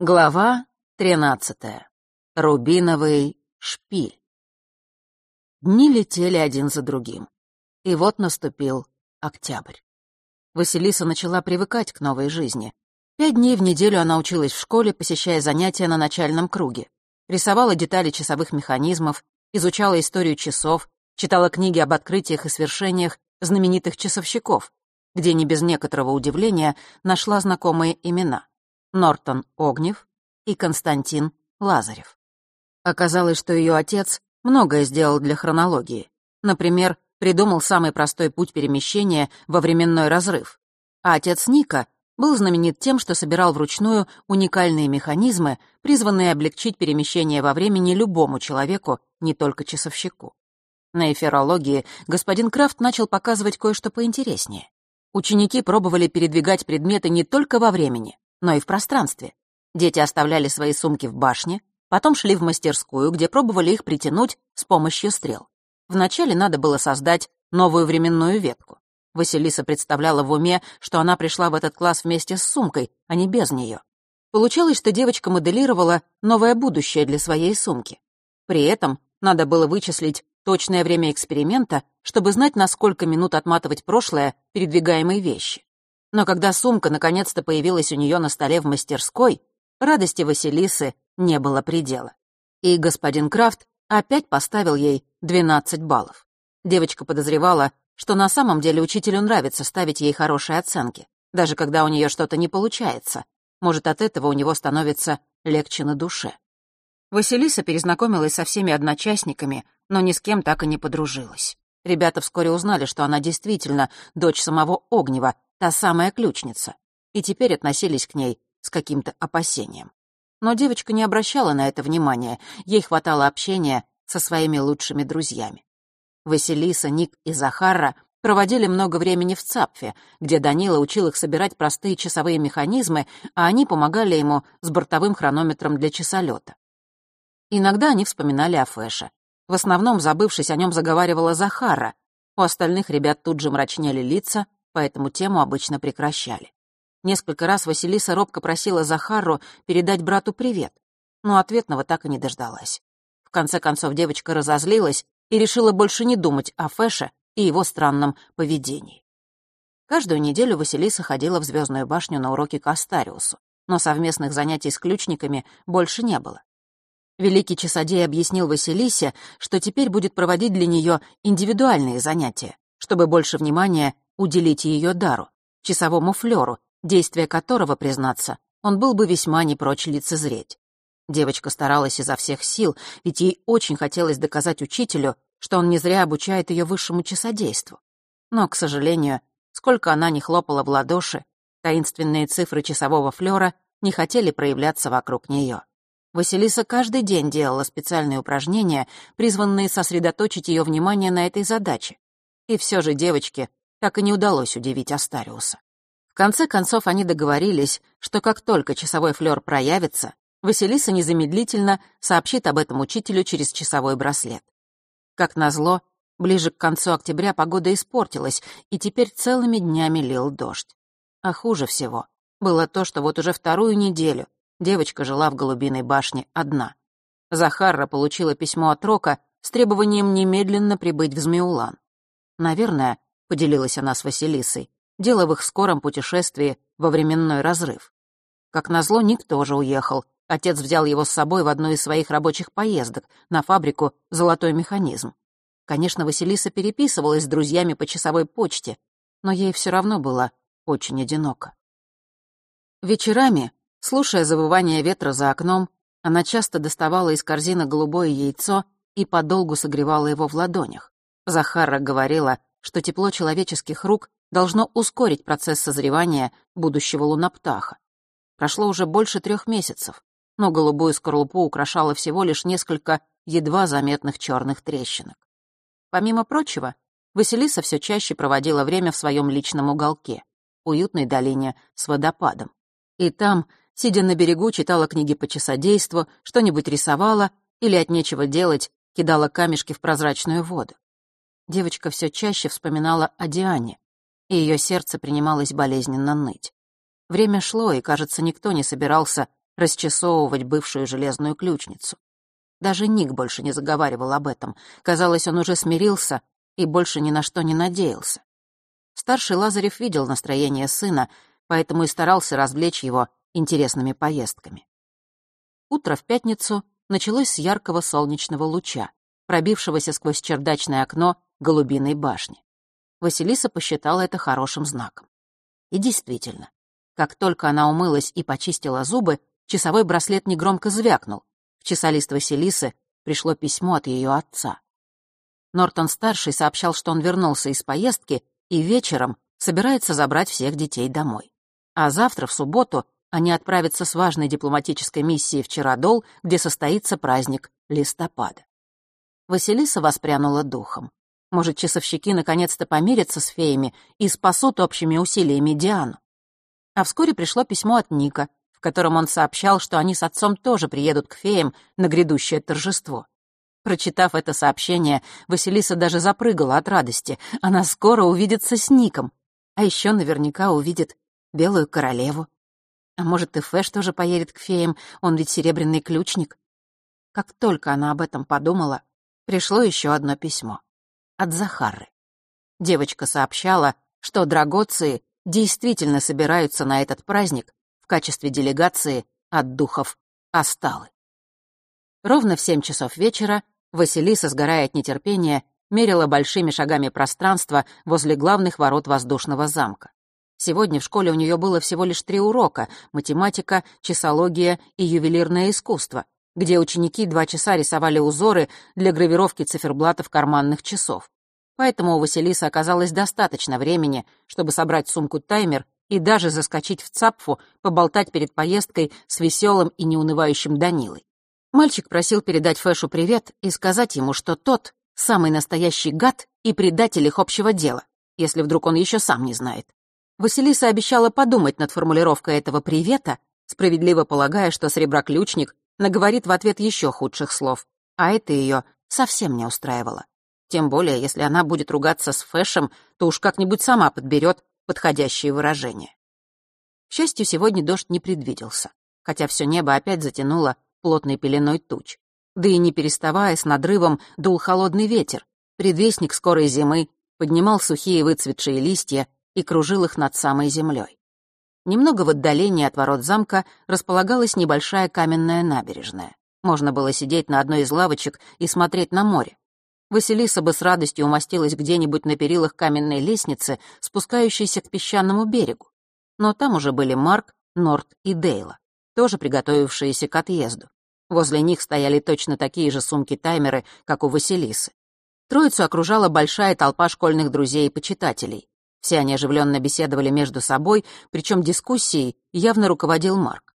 Глава тринадцатая. Рубиновый шпиль. Дни летели один за другим. И вот наступил октябрь. Василиса начала привыкать к новой жизни. Пять дней в неделю она училась в школе, посещая занятия на начальном круге. Рисовала детали часовых механизмов, изучала историю часов, читала книги об открытиях и свершениях знаменитых часовщиков, где не без некоторого удивления нашла знакомые имена. Нортон Огнев и Константин Лазарев. Оказалось, что ее отец многое сделал для хронологии. Например, придумал самый простой путь перемещения во временной разрыв. А отец Ника был знаменит тем, что собирал вручную уникальные механизмы, призванные облегчить перемещение во времени любому человеку, не только часовщику. На эфирологии господин Крафт начал показывать кое-что поинтереснее. Ученики пробовали передвигать предметы не только во времени, но и в пространстве. Дети оставляли свои сумки в башне, потом шли в мастерскую, где пробовали их притянуть с помощью стрел. Вначале надо было создать новую временную ветку. Василиса представляла в уме, что она пришла в этот класс вместе с сумкой, а не без нее. Получалось, что девочка моделировала новое будущее для своей сумки. При этом надо было вычислить точное время эксперимента, чтобы знать, на сколько минут отматывать прошлое передвигаемой вещи. Но когда сумка наконец-то появилась у нее на столе в мастерской, радости Василисы не было предела. И господин Крафт опять поставил ей 12 баллов. Девочка подозревала, что на самом деле учителю нравится ставить ей хорошие оценки, даже когда у нее что-то не получается. Может, от этого у него становится легче на душе. Василиса перезнакомилась со всеми одночастниками, но ни с кем так и не подружилась. Ребята вскоре узнали, что она действительно дочь самого Огнева, та самая ключница, и теперь относились к ней с каким-то опасением. Но девочка не обращала на это внимания, ей хватало общения со своими лучшими друзьями. Василиса, Ник и Захарра проводили много времени в ЦАПФе, где Данила учил их собирать простые часовые механизмы, а они помогали ему с бортовым хронометром для часолета. Иногда они вспоминали о Фэше. В основном, забывшись о нем, заговаривала Захара. У остальных ребят тут же мрачнели лица, поэтому тему обычно прекращали. Несколько раз Василиса робко просила Захару передать брату привет, но ответного так и не дождалась. В конце концов девочка разозлилась и решила больше не думать о Фэше и его странном поведении. Каждую неделю Василиса ходила в Звездную башню на уроки к Астариусу, но совместных занятий с ключниками больше не было. Великий часодей объяснил Василисе, что теперь будет проводить для нее индивидуальные занятия, чтобы больше внимания уделить ее дару, часовому флеру, действия которого, признаться, он был бы весьма не прочь лицезреть. Девочка старалась изо всех сил, ведь ей очень хотелось доказать учителю, что он не зря обучает ее высшему часодейству. Но, к сожалению, сколько она ни хлопала в ладоши, таинственные цифры часового флера не хотели проявляться вокруг нее. Василиса каждый день делала специальные упражнения, призванные сосредоточить ее внимание на этой задаче. И все же девочке так и не удалось удивить Астариуса. В конце концов они договорились, что как только часовой флер проявится, Василиса незамедлительно сообщит об этом учителю через часовой браслет. Как назло, ближе к концу октября погода испортилась, и теперь целыми днями лил дождь. А хуже всего было то, что вот уже вторую неделю девочка жила в Голубиной башне одна. Захарра получила письмо от Рока с требованием немедленно прибыть в Змеулан. Наверное, поделилась она с Василисой, дело в их скором путешествии во временной разрыв. Как назло, Ник тоже уехал, Отец взял его с собой в одну из своих рабочих поездок на фабрику «Золотой механизм». Конечно, Василиса переписывалась с друзьями по часовой почте, но ей все равно было очень одиноко. Вечерами, слушая завывание ветра за окном, она часто доставала из корзины голубое яйцо и подолгу согревала его в ладонях. Захара говорила, что тепло человеческих рук должно ускорить процесс созревания будущего луноптаха. Прошло уже больше трех месяцев но голубую скорлупу украшало всего лишь несколько едва заметных черных трещинок. Помимо прочего, Василиса все чаще проводила время в своем личном уголке, уютной долине с водопадом. И там, сидя на берегу, читала книги по часодейству, что-нибудь рисовала или от нечего делать кидала камешки в прозрачную воду. Девочка все чаще вспоминала о Диане, и ее сердце принималось болезненно ныть. Время шло, и, кажется, никто не собирался расчесовывать бывшую железную ключницу. Даже Ник больше не заговаривал об этом. Казалось, он уже смирился и больше ни на что не надеялся. Старший Лазарев видел настроение сына, поэтому и старался развлечь его интересными поездками. Утро в пятницу началось с яркого солнечного луча, пробившегося сквозь чердачное окно голубиной башни. Василиса посчитала это хорошим знаком. И действительно, как только она умылась и почистила зубы, часовой браслет негромко звякнул. В часолист Василисы пришло письмо от ее отца. Нортон-старший сообщал, что он вернулся из поездки и вечером собирается забрать всех детей домой. А завтра, в субботу, они отправятся с важной дипломатической миссией в Чародол, где состоится праздник листопада. Василиса воспрянула духом. Может, часовщики наконец-то помирятся с феями и спасут общими усилиями Диану. А вскоре пришло письмо от Ника, в котором он сообщал, что они с отцом тоже приедут к феям на грядущее торжество. Прочитав это сообщение, Василиса даже запрыгала от радости. Она скоро увидится с Ником, а еще наверняка увидит Белую Королеву. А может, и Фэш тоже поедет к феям, он ведь серебряный ключник. Как только она об этом подумала, пришло еще одно письмо. От Захары. Девочка сообщала, что драгоции действительно собираются на этот праздник в качестве делегации от духов Асталы. Ровно в семь часов вечера Василиса, сгорая от нетерпения, мерила большими шагами пространство возле главных ворот воздушного замка. Сегодня в школе у нее было всего лишь три урока — математика, часология и ювелирное искусство, где ученики два часа рисовали узоры для гравировки циферблатов карманных часов. Поэтому у Василисы оказалось достаточно времени, чтобы собрать сумку-таймер и даже заскочить в Цапфу, поболтать перед поездкой с веселым и неунывающим Данилой. Мальчик просил передать Фэшу привет и сказать ему, что тот — самый настоящий гад и предатель их общего дела, если вдруг он еще сам не знает. Василиса обещала подумать над формулировкой этого привета, справедливо полагая, что среброключник наговорит в ответ еще худших слов, а это ее совсем не устраивало. Тем более, если она будет ругаться с Фэшем, то уж как-нибудь сама подберет подходящие выражения. К счастью, сегодня дождь не предвиделся, хотя все небо опять затянуло плотной пеленой туч. Да и не переставая, с надрывом дул холодный ветер. Предвестник скорой зимы поднимал сухие выцветшие листья и кружил их над самой землей. Немного в отдалении от ворот замка располагалась небольшая каменная набережная. Можно было сидеть на одной из лавочек и смотреть на море. Василиса бы с радостью умостилась где-нибудь на перилах каменной лестницы, спускающейся к песчаному берегу. Но там уже были Марк, Норт и Дейла, тоже приготовившиеся к отъезду. Возле них стояли точно такие же сумки-таймеры, как у Василисы. Троицу окружала большая толпа школьных друзей и почитателей. Все они оживленно беседовали между собой, причем дискуссией явно руководил Марк.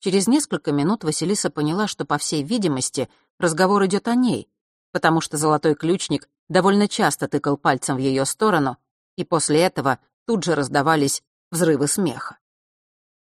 Через несколько минут Василиса поняла, что, по всей видимости, разговор идет о ней, потому что золотой ключник довольно часто тыкал пальцем в ее сторону, и после этого тут же раздавались взрывы смеха.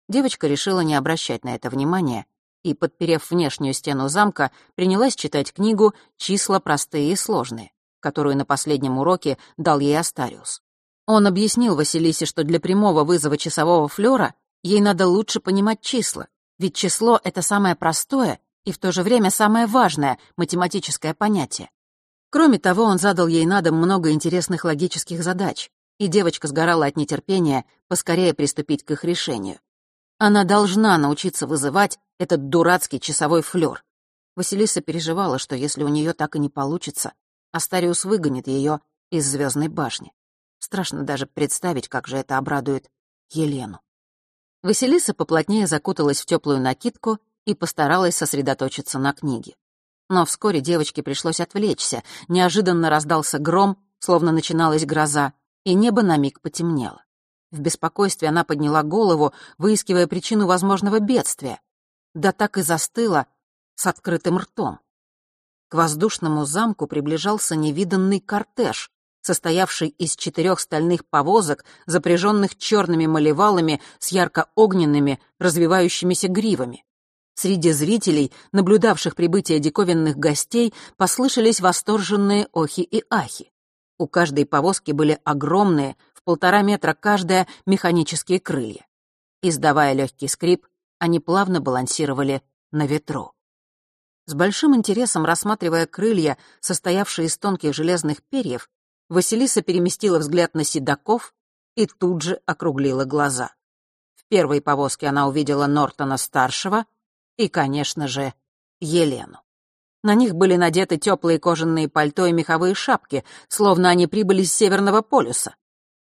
Девочка решила не обращать на это внимания и, подперев внешнюю стену замка, принялась читать книгу «Числа простые и сложные», которую на последнем уроке дал ей Астариус. Он объяснил Василисе, что для прямого вызова часового флёра ей надо лучше понимать числа, ведь число — это самое простое и в то же время самое важное математическое понятие. Кроме того, он задал ей на дом много интересных логических задач, и девочка сгорала от нетерпения поскорее приступить к их решению. Она должна научиться вызывать этот дурацкий часовой флёр. Василиса переживала, что если у нее так и не получится, Астариус выгонит ее из звездной башни. Страшно даже представить, как же это обрадует Елену. Василиса поплотнее закуталась в теплую накидку и постаралась сосредоточиться на книге. Но вскоре девочке пришлось отвлечься. Неожиданно раздался гром, словно начиналась гроза, и небо на миг потемнело. В беспокойстве она подняла голову, выискивая причину возможного бедствия. Да так и застыла с открытым ртом. К воздушному замку приближался невиданный кортеж, состоявший из четырех стальных повозок, запряженных черными малевалами с ярко-огненными, развивающимися гривами. Среди зрителей, наблюдавших прибытие диковинных гостей, послышались восторженные охи и ахи. У каждой повозки были огромные, в полтора метра каждая, механические крылья. Издавая легкий скрип, они плавно балансировали на ветру. С большим интересом рассматривая крылья, состоявшие из тонких железных перьев, Василиса переместила взгляд на седаков и тут же округлила глаза. В первой повозке она увидела Нортона-старшего и, конечно же, Елену. На них были надеты теплые кожаные пальто и меховые шапки, словно они прибыли с Северного полюса.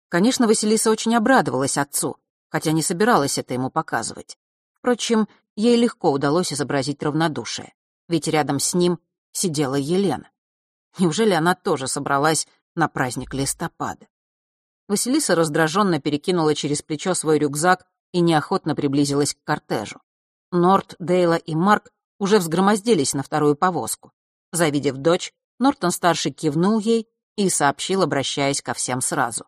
Конечно, Василиса очень обрадовалась отцу, хотя не собиралась это ему показывать. Впрочем, ей легко удалось изобразить равнодушие, ведь рядом с ним сидела Елена. Неужели она тоже собралась на праздник листопада? Василиса раздраженно перекинула через плечо свой рюкзак и неохотно приблизилась к кортежу. Норт, Дейла и Марк уже взгромоздились на вторую повозку. Завидев дочь, Нортон-старший кивнул ей и сообщил, обращаясь ко всем сразу.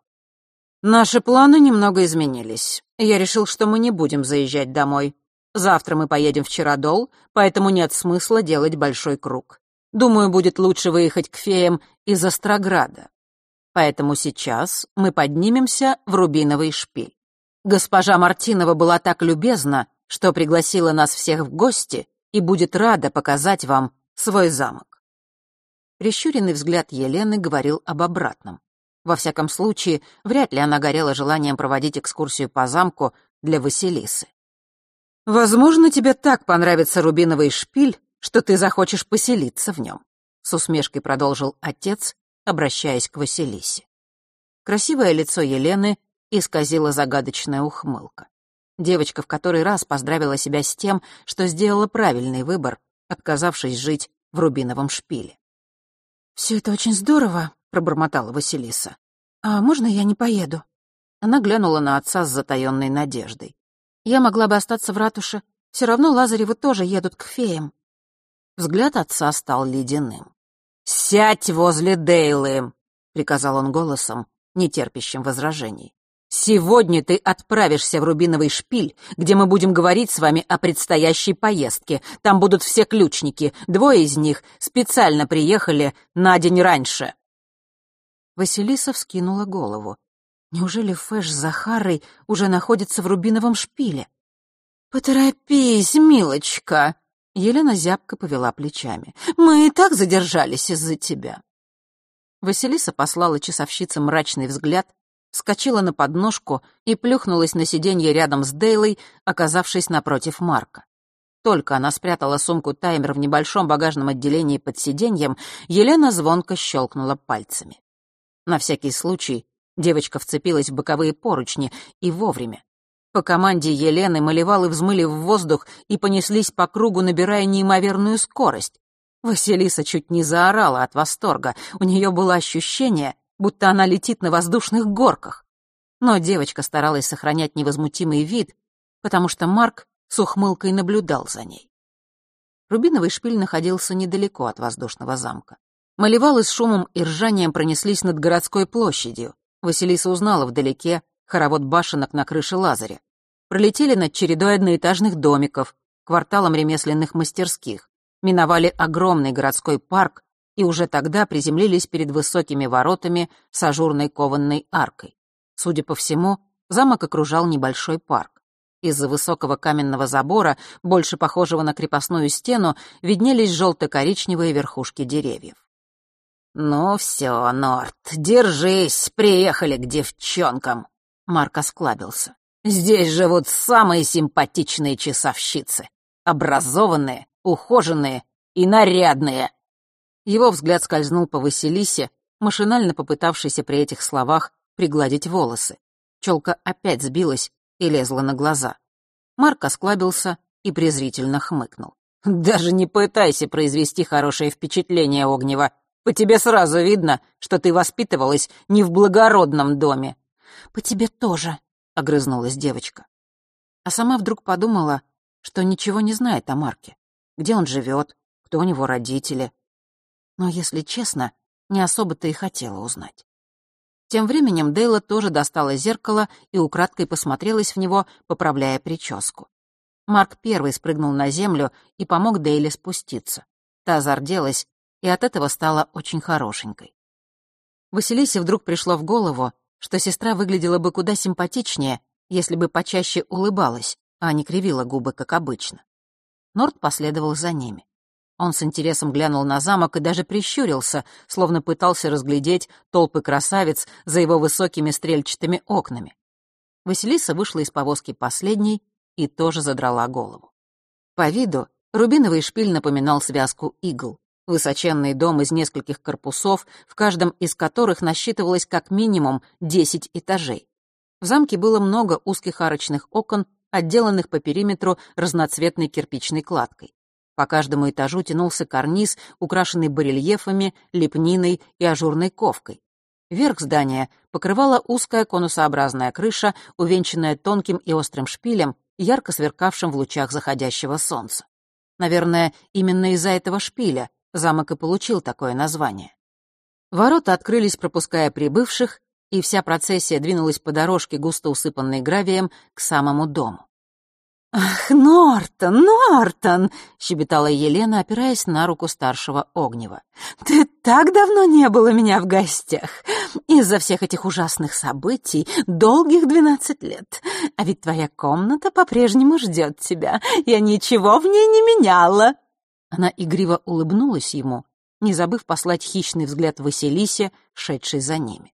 «Наши планы немного изменились. Я решил, что мы не будем заезжать домой. Завтра мы поедем в Чародол, поэтому нет смысла делать большой круг. Думаю, будет лучше выехать к феям из Острограда. Поэтому сейчас мы поднимемся в Рубиновый шпиль. Госпожа Мартинова была так любезна, что пригласила нас всех в гости и будет рада показать вам свой замок. Прищуренный взгляд Елены говорил об обратном. Во всяком случае, вряд ли она горела желанием проводить экскурсию по замку для Василисы. «Возможно, тебе так понравится рубиновый шпиль, что ты захочешь поселиться в нем», — с усмешкой продолжил отец, обращаясь к Василисе. Красивое лицо Елены исказила загадочная ухмылка. Девочка в который раз поздравила себя с тем, что сделала правильный выбор, отказавшись жить в рубиновом шпиле. «Все это очень здорово», — пробормотала Василиса. «А можно я не поеду?» Она глянула на отца с затаённой надеждой. Я могла бы остаться в ратуше. Все равно Лазаревы тоже едут к феям. Взгляд отца стал ледяным. «Сядь возле Дейлы!» — приказал он голосом, нетерпящим возражений. «Сегодня ты отправишься в Рубиновый шпиль, где мы будем говорить с вами о предстоящей поездке. Там будут все ключники. Двое из них специально приехали на день раньше». Василиса вскинула голову. Неужели Фэш с Захарой уже находится в рубиновом шпиле? «Поторопись, милочка!» Елена зябко повела плечами. «Мы и так задержались из-за тебя». Василиса послала часовщице мрачный взгляд, вскочила на подножку и плюхнулась на сиденье рядом с Дейлой, оказавшись напротив Марка. Только она спрятала сумку-таймер в небольшом багажном отделении под сиденьем, Елена звонко щелкнула пальцами. На всякий случай Девочка вцепилась в боковые поручни и вовремя. По команде Елены малевалы взмыли в воздух и понеслись по кругу, набирая неимоверную скорость. Василиса чуть не заорала от восторга. У нее было ощущение, будто она летит на воздушных горках. Но девочка старалась сохранять невозмутимый вид, потому что Марк с ухмылкой наблюдал за ней. Рубиновый шпиль находился недалеко от воздушного замка. Малевалы с шумом и ржанием пронеслись над городской площадью. Василиса узнала вдалеке хоровод башенок на крыше Лазаря. Пролетели над чередой одноэтажных домиков, кварталом ремесленных мастерских, миновали огромный городской парк и уже тогда приземлились перед высокими воротами с ажурной кованной аркой. Судя по всему, замок окружал небольшой парк. Из-за высокого каменного забора, больше похожего на крепостную стену, виднелись желто-коричневые верхушки деревьев. «Ну все, Норт, держись, приехали к девчонкам!» Марк осклабился. «Здесь живут самые симпатичные часовщицы. Образованные, ухоженные и нарядные». Его взгляд скользнул по Василисе, машинально попытавшейся при этих словах пригладить волосы. Челка опять сбилась и лезла на глаза. Марк осклабился и презрительно хмыкнул. «Даже не пытайся произвести хорошее впечатление, Огнева. По тебе сразу видно, что ты воспитывалась не в благородном доме». «По тебе тоже», — огрызнулась девочка. А сама вдруг подумала, что ничего не знает о Марке. Где он живет, кто у него родители. Но, если честно, не особо-то и хотела узнать. Тем временем Дейла тоже достала зеркало и украдкой посмотрелась в него, поправляя прическу. Марк первый спрыгнул на землю и помог Дейле спуститься. Та зарделась и от этого стала очень хорошенькой. Василисе вдруг пришло в голову, что сестра выглядела бы куда симпатичнее, если бы почаще улыбалась, а не кривила губы, как обычно. Норт последовал за ними. Он с интересом глянул на замок и даже прищурился, словно пытался разглядеть толпы красавиц за его высокими стрельчатыми окнами. Василиса вышла из повозки последней и тоже задрала голову. По виду рубиновый шпиль напоминал связку игл. Высоченный дом из нескольких корпусов, в каждом из которых насчитывалось как минимум 10 этажей. В замке было много узких арочных окон, отделанных по периметру разноцветной кирпичной кладкой. По каждому этажу тянулся карниз, украшенный барельефами, лепниной и ажурной ковкой. Верх здания покрывала узкая конусообразная крыша, увенчанная тонким и острым шпилем, ярко сверкавшим в лучах заходящего солнца. Наверное, именно из-за этого шпиля замок и получил такое название. Ворота открылись, пропуская прибывших, и вся процессия двинулась по дорожке, густо усыпанной гравием, к самому дому. «Ах, Нортон, Нортон!» — щебетала Елена, опираясь на руку старшего Огнева. «Ты так давно не был у меня в гостях. Из-за всех этих ужасных событий долгих двенадцать лет. А ведь твоя комната по-прежнему ждет тебя. Я ничего в ней не меняла». Она игриво улыбнулась ему, не забыв послать хищный взгляд Василисе, шедшей за ними.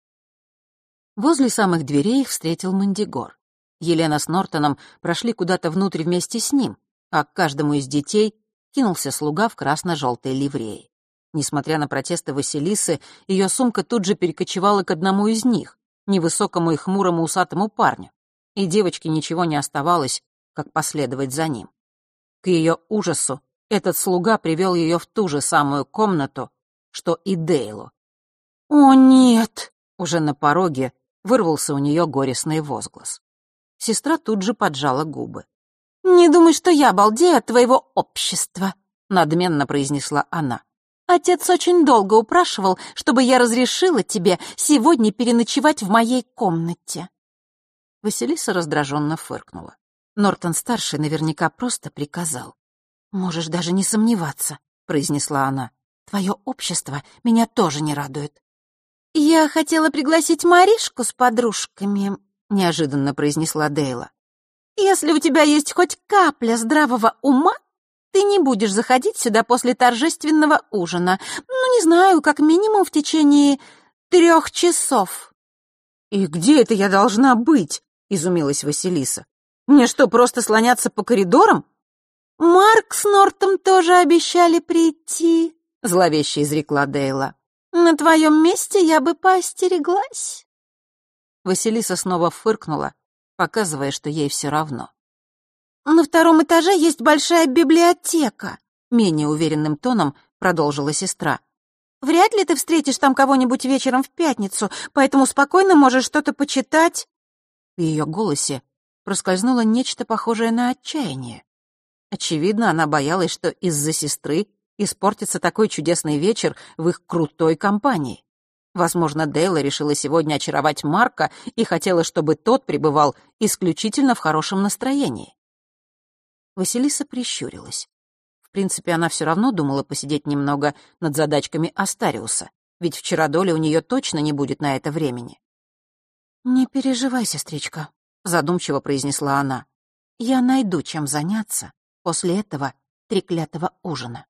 Возле самых дверей их встретил Мандигор. Елена с Нортоном прошли куда-то внутрь вместе с ним, а к каждому из детей кинулся слуга в красно-желтой ливреи. Несмотря на протесты Василисы, ее сумка тут же перекочевала к одному из них, невысокому и хмурому усатому парню, и девочке ничего не оставалось, как последовать за ним. К ее ужасу этот слуга привел ее в ту же самую комнату, что и Дейлу. «О, нет!» — уже на пороге вырвался у нее горестный возглас. Сестра тут же поджала губы. «Не думай, что я балдею от твоего общества», — надменно произнесла она. «Отец очень долго упрашивал, чтобы я разрешила тебе сегодня переночевать в моей комнате». Василиса раздраженно фыркнула. Нортон-старший наверняка просто приказал. «Можешь даже не сомневаться», — произнесла она. «Твое общество меня тоже не радует». «Я хотела пригласить Маришку с подружками», — неожиданно произнесла Дейла. «Если у тебя есть хоть капля здравого ума, ты не будешь заходить сюда после торжественного ужина. Ну, не знаю, как минимум в течение трех часов». «И где это я должна быть?» — изумилась Василиса. «Мне что, просто слоняться по коридорам?» «Марк с Нортом тоже обещали прийти», — зловеще изрекла Дейла. «На твоем месте я бы поостереглась». Василиса снова фыркнула, показывая, что ей все равно. «На втором этаже есть большая библиотека», — менее уверенным тоном продолжила сестра. «Вряд ли ты встретишь там кого-нибудь вечером в пятницу, поэтому спокойно можешь что-то почитать». В ее голосе проскользнуло нечто похожее на отчаяние. Очевидно, она боялась, что из-за сестры испортится такой чудесный вечер в их крутой компании. Возможно, Дейла решила сегодня очаровать Марка и хотела, чтобы тот пребывал исключительно в хорошем настроении. Василиса прищурилась. В принципе, она все равно думала посидеть немного над задачками Астариуса, ведь вчера доли у нее точно не будет на это времени. «Не переживай, сестричка», — задумчиво произнесла она. «Я найду, чем заняться после этого треклятого ужина».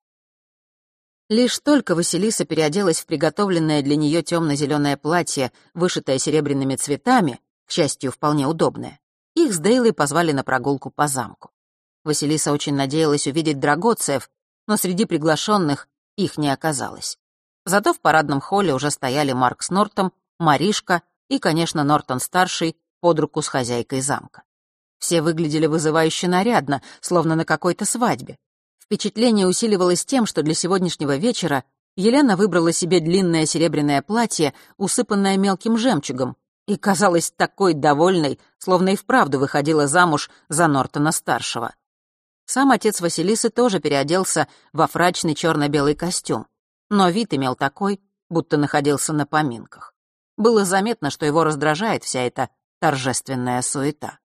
Лишь только Василиса переоделась в приготовленное для нее темно-зеленое платье, вышитое серебряными цветами, к счастью, вполне удобное, их с Дейлой позвали на прогулку по замку. Василиса очень надеялась увидеть драгоцеев, но среди приглашенных их не оказалось. Зато в парадном холле уже стояли Марк с Нортом, Маришка и, конечно, Нортон-старший под руку с хозяйкой замка. Все выглядели вызывающе нарядно, словно на какой-то свадьбе. Впечатление усиливалось тем, что для сегодняшнего вечера Елена выбрала себе длинное серебряное платье, усыпанное мелким жемчугом, и казалась такой довольной, словно и вправду выходила замуж за Нортона-старшего. Сам отец Василисы тоже переоделся во фрачный черно-белый костюм, но вид имел такой, будто находился на поминках. Было заметно, что его раздражает вся эта торжественная суета.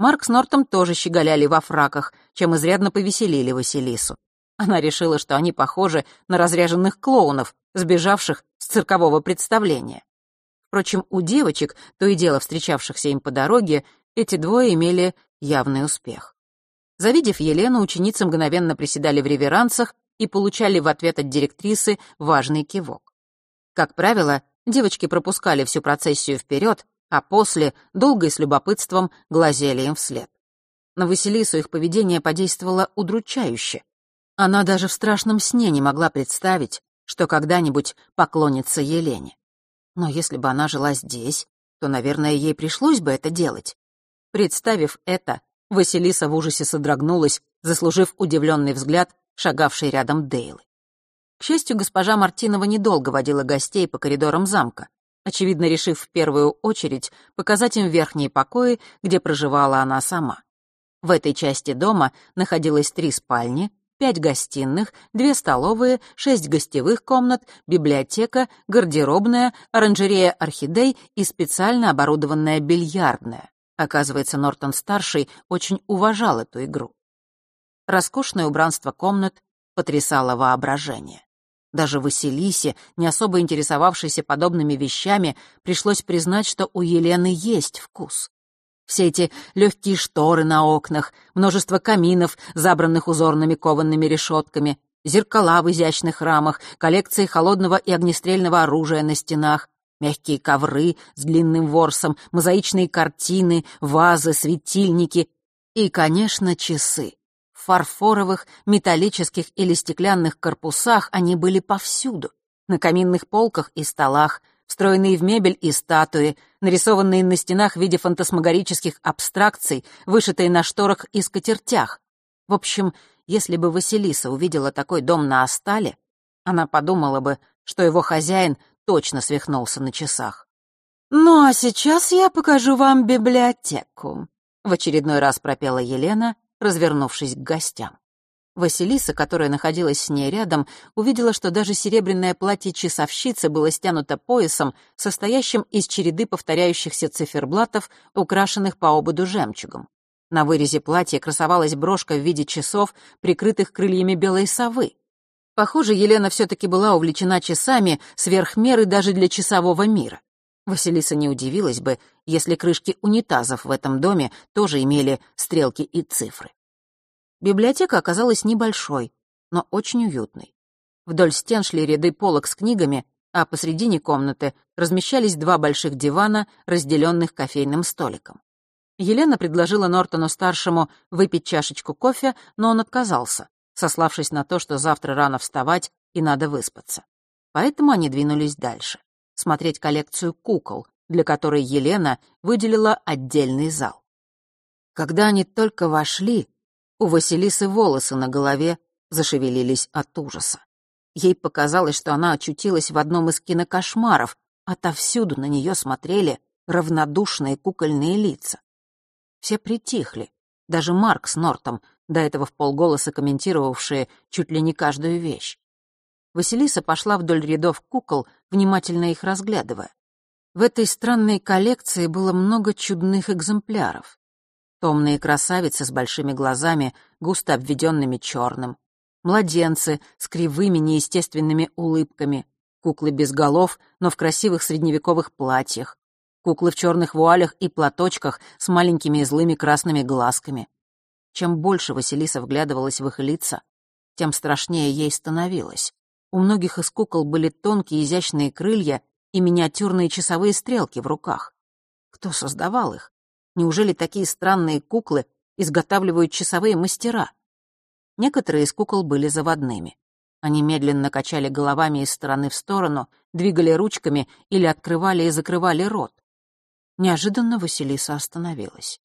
Марк с Нортом тоже щеголяли во фраках, чем изрядно повеселили Василису. Она решила, что они похожи на разряженных клоунов, сбежавших с циркового представления. Впрочем, у девочек, то и дело встречавшихся им по дороге, эти двое имели явный успех. Завидев Елену, ученицы мгновенно приседали в реверансах и получали в ответ от директрисы важный кивок. Как правило, девочки пропускали всю процессию вперед, а после долго и с любопытством глазели им вслед. На Василису их поведение подействовало удручающе. Она даже в страшном сне не могла представить, что когда-нибудь поклонится Елене. Но если бы она жила здесь, то, наверное, ей пришлось бы это делать. Представив это, Василиса в ужасе содрогнулась, заслужив удивленный взгляд шагавшей рядом Дейлы. К счастью, госпожа Мартинова недолго водила гостей по коридорам замка, очевидно, решив в первую очередь показать им верхние покои, где проживала она сама. В этой части дома находилось три спальни, пять гостиных, две столовые, шесть гостевых комнат, библиотека, гардеробная, оранжерея орхидей и специально оборудованная бильярдная. Оказывается, Нортон-старший очень уважал эту игру. Роскошное убранство комнат потрясало воображение. Даже Василисе, не особо интересовавшейся подобными вещами, пришлось признать, что у Елены есть вкус. Все эти легкие шторы на окнах, множество каминов, забранных узорными коваными решетками, зеркала в изящных рамах, коллекции холодного и огнестрельного оружия на стенах, мягкие ковры с длинным ворсом, мозаичные картины, вазы, светильники и, конечно, часы. В фарфоровых, металлических или стеклянных корпусах они были повсюду. На каминных полках и столах, встроенные в мебель и статуи, нарисованные на стенах в виде фантасмагорических абстракций, вышитые на шторах и скатертях. В общем, если бы Василиса увидела такой дом на Остале, она подумала бы, что его хозяин точно свихнулся на часах. «Ну а сейчас я покажу вам библиотеку», — в очередной раз пропела Елена, развернувшись к гостям. Василиса, которая находилась с ней рядом, увидела, что даже серебряное платье часовщицы было стянуто поясом, состоящим из череды повторяющихся циферблатов, украшенных по ободу жемчугом. На вырезе платья красовалась брошка в виде часов, прикрытых крыльями белой совы. Похоже, Елена все-таки была увлечена часами сверх меры даже для часового мира. Василиса не удивилась бы, если крышки унитазов в этом доме тоже имели стрелки и цифры. Библиотека оказалась небольшой, но очень уютной. Вдоль стен шли ряды полок с книгами, а посредине комнаты размещались два больших дивана, разделенных кофейным столиком. Елена предложила Нортону-старшему выпить чашечку кофе, но он отказался, сославшись на то, что завтра рано вставать и надо выспаться. Поэтому они двинулись дальше, смотреть коллекцию кукол, для которой Елена выделила отдельный зал. Когда они только вошли, у Василисы волосы на голове зашевелились от ужаса. Ей показалось, что она очутилась в одном из кинокошмаров, отовсюду на нее смотрели равнодушные кукольные лица. Все притихли, даже Марк с Нортом, до этого в полголоса комментировавшие чуть ли не каждую вещь. Василиса пошла вдоль рядов кукол, внимательно их разглядывая. В этой странной коллекции было много чудных экземпляров. Томные красавицы с большими глазами, густо обведенными черным. Младенцы с кривыми неестественными улыбками. Куклы без голов, но в красивых средневековых платьях. Куклы в черных вуалях и платочках с маленькими и злыми красными глазками. Чем больше Василиса вглядывалась в их лица, тем страшнее ей становилось. У многих из кукол были тонкие изящные крылья и миниатюрные часовые стрелки в руках. Кто создавал их? Неужели такие странные куклы изготавливают часовые мастера? Некоторые из кукол были заводными. Они медленно качали головами из стороны в сторону, двигали ручками или открывали и закрывали рот. Неожиданно Василиса остановилась.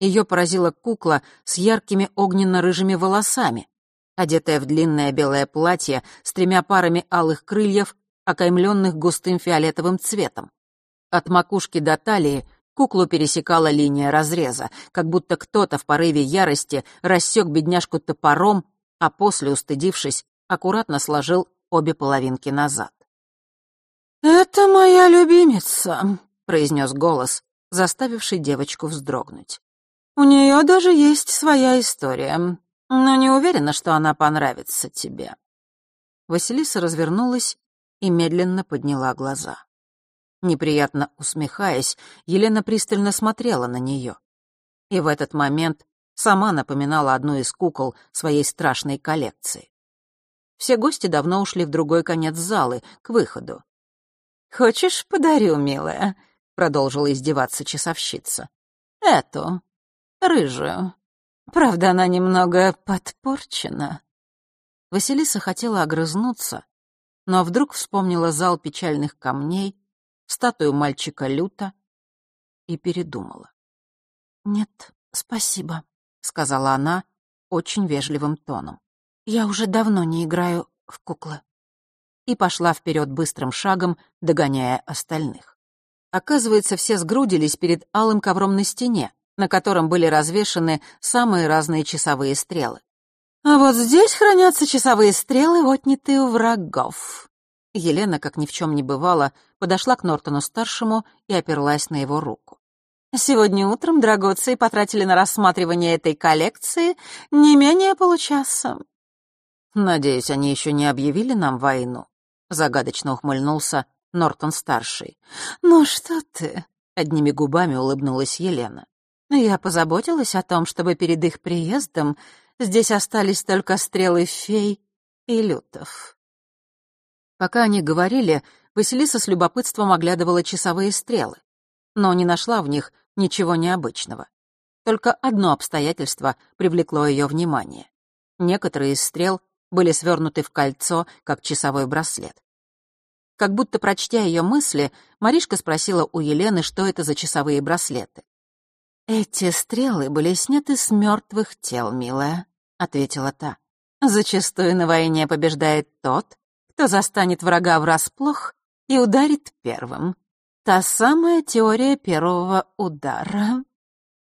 Ее поразила кукла с яркими огненно-рыжими волосами, одетая в длинное белое платье с тремя парами алых крыльев, окаймленных густым фиолетовым цветом. От макушки до талии Куклу пересекала линия разреза, как будто кто-то в порыве ярости рассек бедняжку топором, а после, устыдившись, аккуратно сложил обе половинки назад. «Это моя любимица», — произнес голос, заставивший девочку вздрогнуть. «У нее даже есть своя история, но не уверена, что она понравится тебе». Василиса развернулась и медленно подняла глаза. Неприятно усмехаясь, Елена пристально смотрела на нее. и в этот момент сама напоминала одну из кукол своей страшной коллекции. Все гости давно ушли в другой конец залы, к выходу. «Хочешь, подарю, милая?» — продолжила издеваться часовщица. «Эту, рыжую. Правда, она немного подпорчена». Василиса хотела огрызнуться, но вдруг вспомнила зал печальных камней, статую мальчика Люта и передумала. «Нет, спасибо», — сказала она очень вежливым тоном. «Я уже давно не играю в куклы». И пошла вперед быстрым шагом, догоняя остальных. Оказывается, все сгрудились перед алым ковром на стене, на котором были развешаны самые разные часовые стрелы. А вот здесь хранятся часовые стрелы, отнятые у врагов. Елена, как ни в чем не бывало, подошла к Нортону-старшему и оперлась на его руку. Сегодня утром драгоции потратили на рассматривание этой коллекции не менее получаса. «Надеюсь, они еще не объявили нам войну?» — загадочно ухмыльнулся Нортон-старший. «Ну что ты?» — одними губами улыбнулась Елена. «Я позаботилась о том, чтобы перед их приездом Здесь остались только стрелы фей и лютов. Пока они говорили, Василиса с любопытством оглядывала часовые стрелы, но не нашла в них ничего необычного. Только одно обстоятельство привлекло ее внимание. Некоторые из стрел были свернуты в кольцо, как часовой браслет. Как будто прочтя ее мысли, Маришка спросила у Елены, что это за часовые браслеты. «Эти стрелы были сняты с мертвых тел, милая», — ответила та. «Зачастую на войне побеждает тот, кто застанет врага врасплох и ударит первым. Та самая теория первого удара».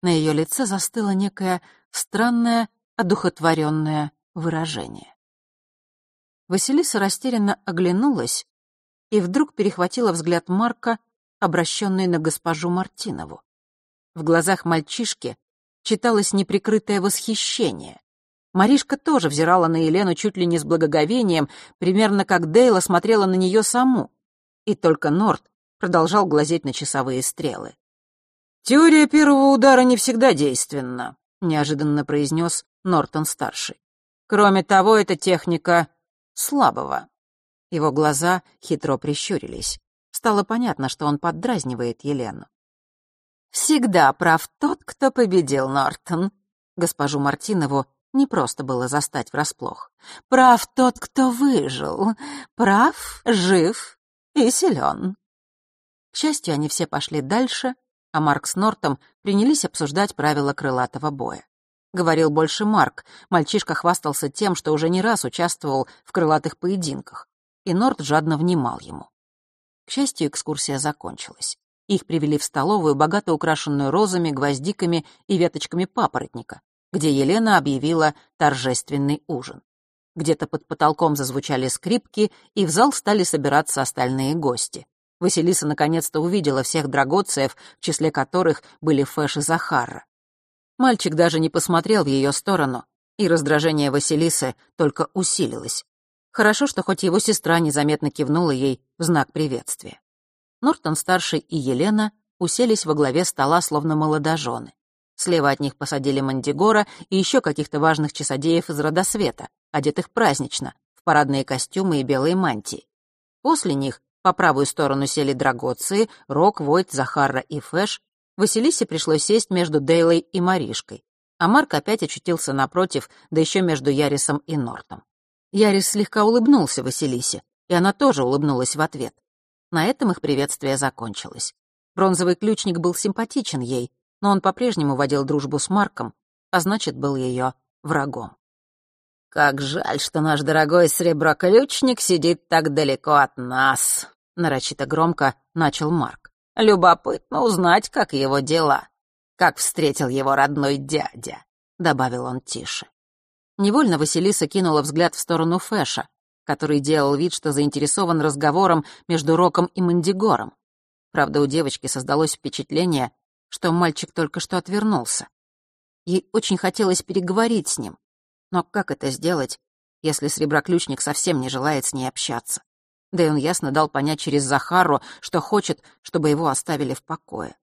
На ее лице застыло некое странное, одухотворенное выражение. Василиса растерянно оглянулась и вдруг перехватила взгляд Марка, обращенный на госпожу Мартинову. В глазах мальчишки читалось неприкрытое восхищение. Маришка тоже взирала на Елену чуть ли не с благоговением, примерно как Дейла смотрела на нее саму. И только Норт продолжал глазеть на часовые стрелы. «Теория первого удара не всегда действенна», — неожиданно произнес Нортон-старший. «Кроме того, это техника слабого». Его глаза хитро прищурились. Стало понятно, что он поддразнивает Елену. «Всегда прав тот, кто победил, Нортон». Госпожу Мартинову не просто было застать врасплох. «Прав тот, кто выжил. Прав, жив и силен». К счастью, они все пошли дальше, а Марк с Нортом принялись обсуждать правила крылатого боя. Говорил больше Марк, мальчишка хвастался тем, что уже не раз участвовал в крылатых поединках, и Норт жадно внимал ему. К счастью, экскурсия закончилась. Их привели в столовую, богато украшенную розами, гвоздиками и веточками папоротника, где Елена объявила торжественный ужин. Где-то под потолком зазвучали скрипки, и в зал стали собираться остальные гости. Василиса наконец-то увидела всех драгоцеев, в числе которых были Фэш и Захара. Мальчик даже не посмотрел в ее сторону, и раздражение Василисы только усилилось. Хорошо, что хоть его сестра незаметно кивнула ей в знак приветствия. Нортон-старший и Елена уселись во главе стола, словно молодожены. Слева от них посадили Мандигора и еще каких-то важных часодеев из Родосвета, одетых празднично, в парадные костюмы и белые мантии. После них по правую сторону сели Драгоции, Рок, Войт, Захарра и Фэш. Василисе пришлось сесть между Дейлой и Маришкой. А Марк опять очутился напротив, да еще между Ярисом и Нортом. Ярис слегка улыбнулся Василисе, и она тоже улыбнулась в ответ. На этом их приветствие закончилось. Бронзовый ключник был симпатичен ей, но он по-прежнему водил дружбу с Марком, а значит, был ее врагом. «Как жаль, что наш дорогой среброключник сидит так далеко от нас», — нарочито громко начал Марк. «Любопытно узнать, как его дела, как встретил его родной дядя», — добавил он тише. Невольно Василиса кинула взгляд в сторону Фэша, который делал вид, что заинтересован разговором между Роком и Мандигором. Правда, у девочки создалось впечатление, что мальчик только что отвернулся. Ей очень хотелось переговорить с ним. Но как это сделать, если среброключник совсем не желает с ней общаться? Да и он ясно дал понять через Захару, что хочет, чтобы его оставили в покое.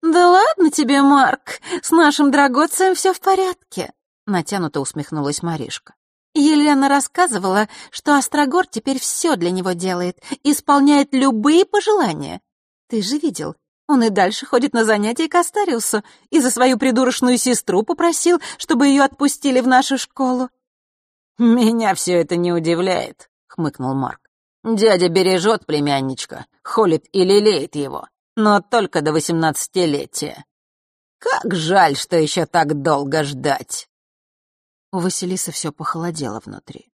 «Да ладно тебе, Марк, с нашим драгоцем все в порядке», — натянуто усмехнулась Маришка. Елена рассказывала, что Острогор теперь все для него делает, исполняет любые пожелания. Ты же видел, он и дальше ходит на занятия к Астариусу и за свою придурочную сестру попросил, чтобы ее отпустили в нашу школу. «Меня все это не удивляет», — хмыкнул Марк. «Дядя бережет племянничка, холит и лелеет его, но только до восемнадцатилетия. Как жаль, что еще так долго ждать». У Василисы все похолодело внутри.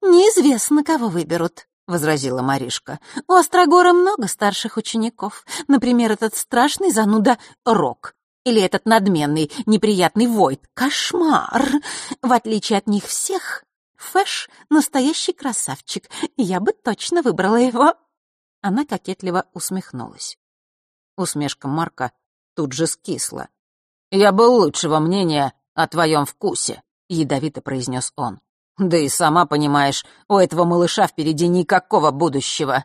«Неизвестно, кого выберут», — возразила Маришка. «У Острогора много старших учеников. Например, этот страшный зануда Рок. Или этот надменный, неприятный Войт. Кошмар! В отличие от них всех, Фэш — настоящий красавчик. Я бы точно выбрала его». Она кокетливо усмехнулась. Усмешка Марка тут же скисла. «Я был лучшего мнения о твоем вкусе», — ядовито произнес он. «Да и сама понимаешь, у этого малыша впереди никакого будущего».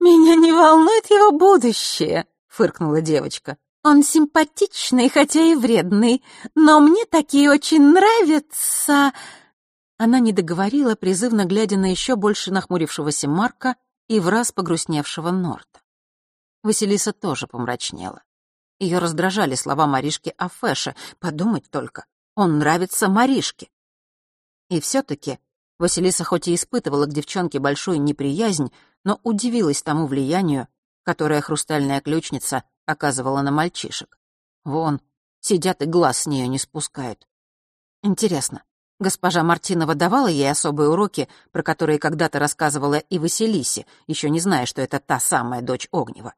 «Меня не волнует его будущее», — фыркнула девочка. «Он симпатичный, хотя и вредный, но мне такие очень нравятся...» Она не договорила, призывно глядя на еще больше нахмурившегося Марка и враз погрустневшего Норта. Василиса тоже помрачнела. Ее раздражали слова Маришки о Фэше. Подумать только, он нравится Маришке. И все-таки Василиса хоть и испытывала к девчонке большую неприязнь, но удивилась тому влиянию, которое хрустальная ключница оказывала на мальчишек. Вон, сидят и глаз с нее не спускают. Интересно, госпожа Мартинова давала ей особые уроки, про которые когда-то рассказывала и Василисе, еще не зная, что это та самая дочь Огнева.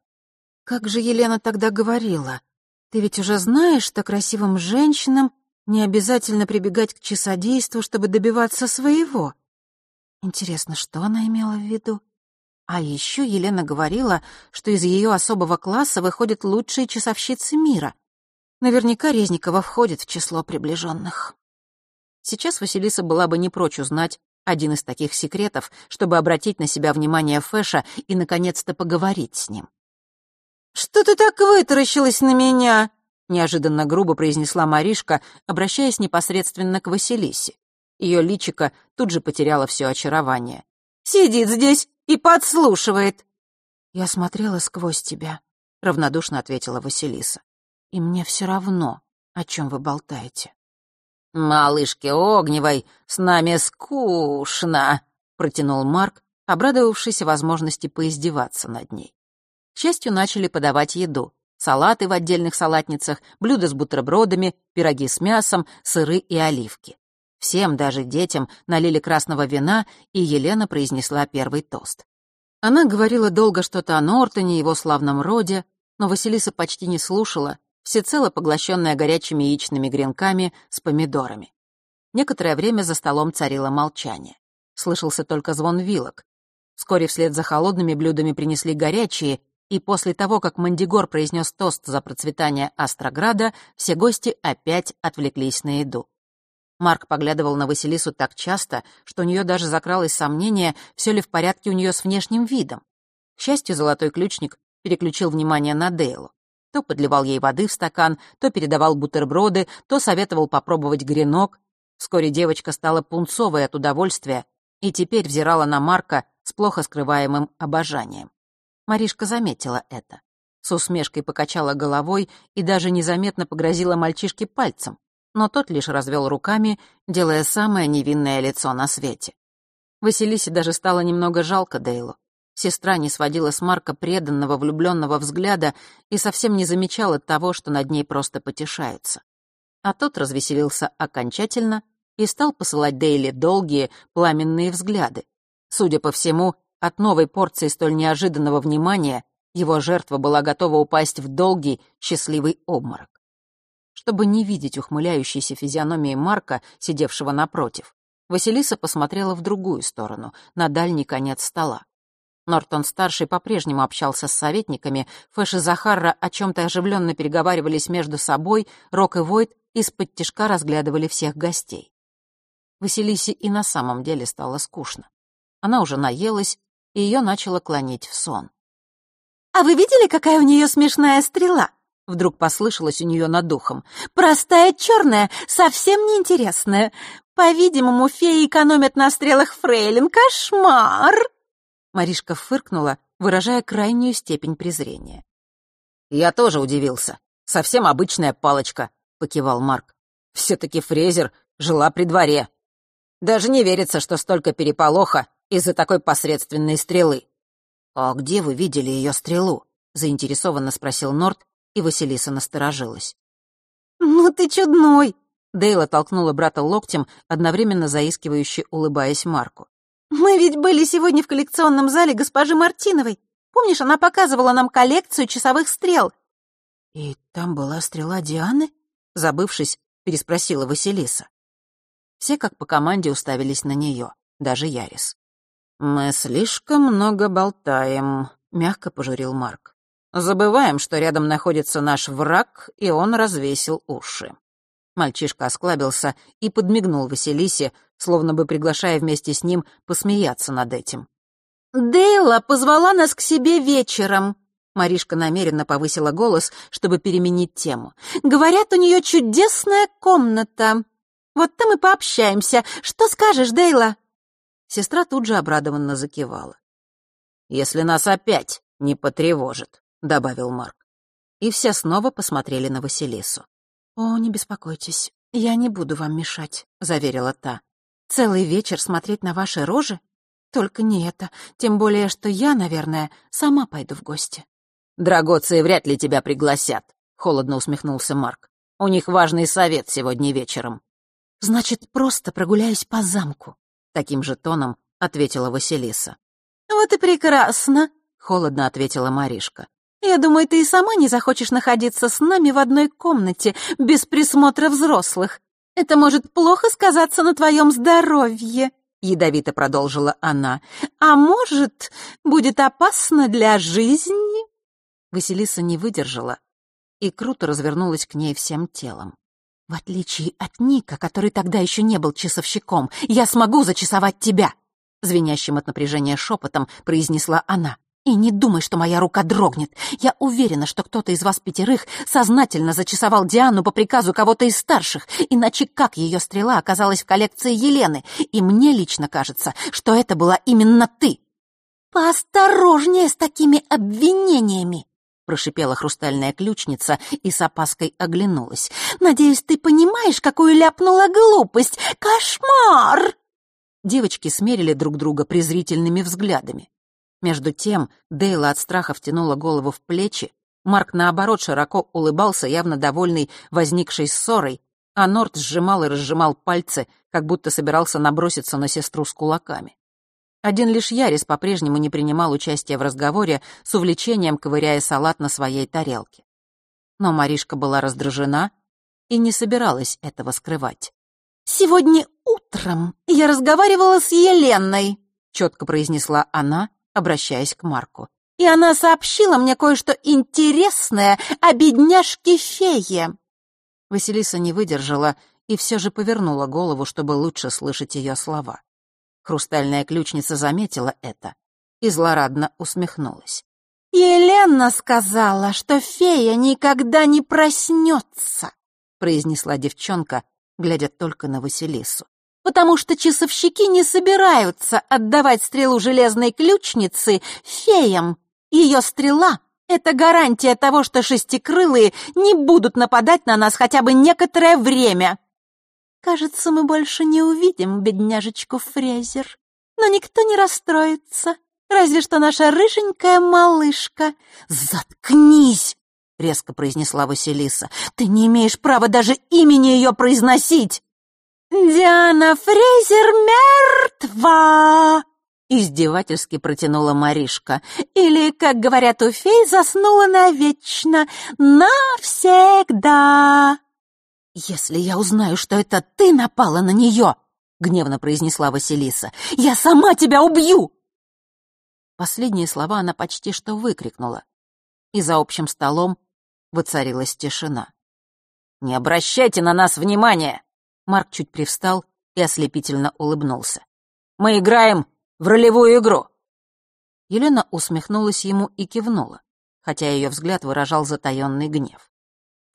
Как же Елена тогда говорила? Ты ведь уже знаешь, что красивым женщинам не обязательно прибегать к часодейству, чтобы добиваться своего. Интересно, что она имела в виду? А еще Елена говорила, что из ее особого класса выходят лучшие часовщицы мира. Наверняка Резникова входит в число приближенных. Сейчас Василиса была бы не прочь узнать один из таких секретов, чтобы обратить на себя внимание Фэша и, наконец-то, поговорить с ним. «Что ты так вытаращилась на меня?» — неожиданно грубо произнесла Маришка, обращаясь непосредственно к Василисе. Ее личико тут же потеряло все очарование. «Сидит здесь и подслушивает!» «Я смотрела сквозь тебя», — равнодушно ответила Василиса. «И мне все равно, о чем вы болтаете». «Малышке Огневой с нами скучно», — протянул Марк, обрадовавшийся возможности поиздеваться над ней. К счастью, начали подавать еду салаты в отдельных салатницах, блюда с бутербродами, пироги с мясом, сыры и оливки. Всем, даже детям, налили красного вина, и Елена произнесла первый тост. Она говорила долго что-то о Нортоне, его славном роде, но Василиса почти не слушала, всецело поглощенная горячими яичными гренками с помидорами. Некоторое время за столом царило молчание. Слышался только звон вилок. Вскоре вслед за холодными блюдами принесли горячие, и после того, как Мандигор произнес тост за процветание Астрограда, все гости опять отвлеклись на еду. Марк поглядывал на Василису так часто, что у нее даже закралось сомнение, все ли в порядке у нее с внешним видом. К счастью, золотой ключник переключил внимание на Дейлу. То подливал ей воды в стакан, то передавал бутерброды, то советовал попробовать гренок. Вскоре девочка стала пунцовой от удовольствия и теперь взирала на Марка с плохо скрываемым обожанием. Маришка заметила это. С усмешкой покачала головой и даже незаметно погрозила мальчишке пальцем, но тот лишь развел руками, делая самое невинное лицо на свете. Василисе даже стало немного жалко Дейлу. Сестра не сводила с Марка преданного влюбленного взгляда и совсем не замечала того, что над ней просто потешается. А тот развеселился окончательно и стал посылать Дейли долгие, пламенные взгляды. Судя по всему, от новой порции столь неожиданного внимания его жертва была готова упасть в долгий, счастливый обморок. Чтобы не видеть ухмыляющейся физиономии Марка, сидевшего напротив, Василиса посмотрела в другую сторону, на дальний конец стола. Нортон-старший по-прежнему общался с советниками, Фэш и Захарра о чем-то оживленно переговаривались между собой, Рок и Войт из-под тишка разглядывали всех гостей. Василисе и на самом деле стало скучно. Она уже наелась и ее начало клонить в сон. «А вы видели, какая у нее смешная стрела?» Вдруг послышалось у нее над ухом. «Простая черная, совсем неинтересная. По-видимому, феи экономят на стрелах фрейлин. Кошмар!» Маришка фыркнула, выражая крайнюю степень презрения. «Я тоже удивился. Совсем обычная палочка», — покивал Марк. «Все-таки Фрезер жила при дворе. Даже не верится, что столько переполоха из-за такой посредственной стрелы». «А где вы видели ее стрелу?» — заинтересованно спросил Норт, и Василиса насторожилась. «Ну ты чудной!» Дейла толкнула брата локтем, одновременно заискивающе улыбаясь Марку. «Мы ведь были сегодня в коллекционном зале госпожи Мартиновой. Помнишь, она показывала нам коллекцию часовых стрел?» «И там была стрела Дианы?» Забывшись, переспросила Василиса. Все как по команде уставились на нее, даже Ярис. «Мы слишком много болтаем», — мягко пожурил Марк. «Забываем, что рядом находится наш враг, и он развесил уши». Мальчишка осклабился и подмигнул Василисе, словно бы приглашая вместе с ним посмеяться над этим. «Дейла позвала нас к себе вечером», Маришка намеренно повысила голос, чтобы переменить тему. «Говорят, у нее чудесная комната. Вот там и пообщаемся. Что скажешь, Дейла?» Сестра тут же обрадованно закивала. «Если нас опять не потревожит», — добавил Марк. И все снова посмотрели на Василису. «О, не беспокойтесь, я не буду вам мешать», — заверила та. «Целый вечер смотреть на ваши рожи? Только не это, тем более, что я, наверное, сама пойду в гости». «Драгоции вряд ли тебя пригласят», — холодно усмехнулся Марк. «У них важный совет сегодня вечером». «Значит, просто прогуляюсь по замку», — таким же тоном ответила Василиса. «Вот и прекрасно», — холодно ответила Маришка. «Я думаю, ты и сама не захочешь находиться с нами в одной комнате без присмотра взрослых. Это может плохо сказаться на твоем здоровье», — ядовито продолжила она. «А может, будет опасно для жизни?» Василиса не выдержала и круто развернулась к ней всем телом. «В отличие от Ника, который тогда еще не был часовщиком, я смогу зачасовать тебя!» Звенящим от напряжения шепотом произнесла она. «И не думай, что моя рука дрогнет. Я уверена, что кто-то из вас пятерых сознательно зачасовал Диану по приказу кого-то из старших, иначе как ее стрела оказалась в коллекции Елены? И мне лично кажется, что это была именно ты!» «Поосторожнее с такими обвинениями!» Прошипела хрустальная ключница и с опаской оглянулась. «Надеюсь, ты понимаешь, какую ляпнула глупость! Кошмар!» Девочки смерили друг друга презрительными взглядами. Между тем Дейла от страха втянула голову в плечи, Марк, наоборот, широко улыбался, явно довольный возникшей ссорой, а Норт сжимал и разжимал пальцы, как будто собирался наброситься на сестру с кулаками. Один лишь Ярис по-прежнему не принимал участия в разговоре, с увлечением ковыряя салат на своей тарелке. Но Маришка была раздражена и не собиралась этого скрывать. «Сегодня утром я разговаривала с Еленой», — четко произнесла она, обращаясь к Марку. «И она сообщила мне кое-что интересное о бедняжке-фее». Василиса не выдержала и все же повернула голову, чтобы лучше слышать ее слова. Хрустальная ключница заметила это и злорадно усмехнулась. «Елена сказала, что фея никогда не проснется», произнесла девчонка, глядя только на Василису. «Потому что часовщики не собираются отдавать стрелу железной ключницы феям. Ее стрела — это гарантия того, что шестикрылые не будут нападать на нас хотя бы некоторое время». Кажется, мы больше не увидим бедняжечку Фрезер. Но никто не расстроится. Разве что наша рыженькая малышка. «Заткнись!» — резко произнесла Василиса. «Ты не имеешь права даже имени ее произносить!» «Диана Фрезер мертва!» Издевательски протянула Маришка. «Или, как говорят у фей, заснула навечно, навсегда!» «Если я узнаю, что это ты напала на нее!» — гневно произнесла Василиса. «Я сама тебя убью!» Последние слова она почти что выкрикнула. И за общим столом воцарилась тишина. «Не обращайте на нас внимания!» Марк чуть привстал и ослепительно улыбнулся. «Мы играем в ролевую игру!» Елена усмехнулась ему и кивнула, хотя ее взгляд выражал затаенный гнев.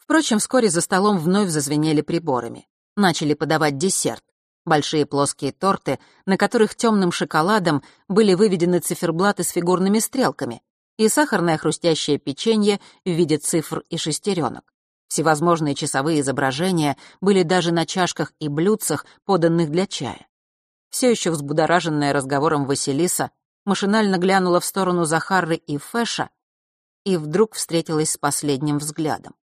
Впрочем, вскоре за столом вновь зазвенели приборами. Начали подавать десерт. Большие плоские торты, на которых темным шоколадом были выведены циферблаты с фигурными стрелками, и сахарное хрустящее печенье в виде цифр и шестеренок. Всевозможные часовые изображения были даже на чашках и блюдцах, поданных для чая. Все еще взбудораженная разговором Василиса машинально глянула в сторону Захары и Фэша и вдруг встретилась с последним взглядом.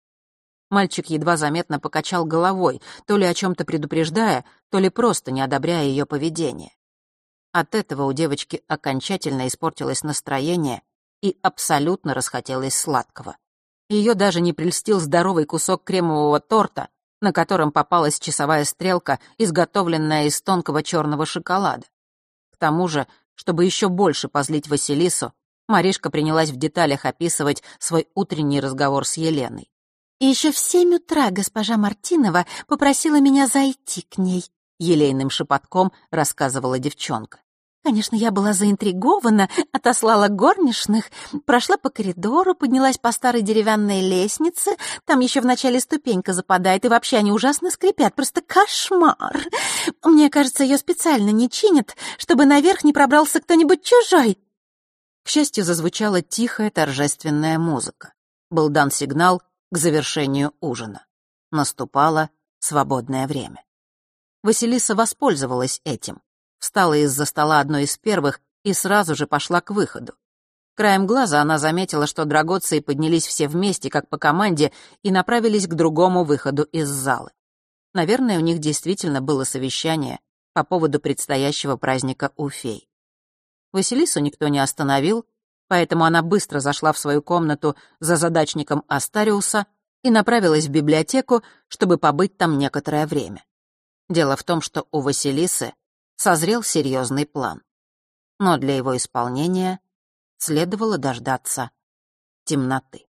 Мальчик едва заметно покачал головой, то ли о чем-то предупреждая, то ли просто не одобряя ее поведение. От этого у девочки окончательно испортилось настроение и абсолютно расхотелось сладкого. Ее даже не прельстил здоровый кусок кремового торта, на котором попалась часовая стрелка, изготовленная из тонкого черного шоколада. К тому же, чтобы еще больше позлить Василису, Маришка принялась в деталях описывать свой утренний разговор с Еленой. И еще в семь утра госпожа Мартинова попросила меня зайти к ней, елейным шепотком рассказывала девчонка. Конечно, я была заинтригована, отослала горничных, прошла по коридору, поднялась по старой деревянной лестнице, там еще в начале ступенька западает, и вообще они ужасно скрипят, просто кошмар. Мне кажется, ее специально не чинят, чтобы наверх не пробрался кто-нибудь чужой. К счастью, зазвучала тихая торжественная музыка. Был дан сигнал, к завершению ужина. Наступало свободное время. Василиса воспользовалась этим. Встала из-за стола одной из первых и сразу же пошла к выходу. Краем глаза она заметила, что драгоции поднялись все вместе, как по команде, и направились к другому выходу из залы. Наверное, у них действительно было совещание по поводу предстоящего праздника у фей. Василису никто не остановил, поэтому она быстро зашла в свою комнату за задачником Астариуса и направилась в библиотеку, чтобы побыть там некоторое время. Дело в том, что у Василисы созрел серьезный план. Но для его исполнения следовало дождаться темноты.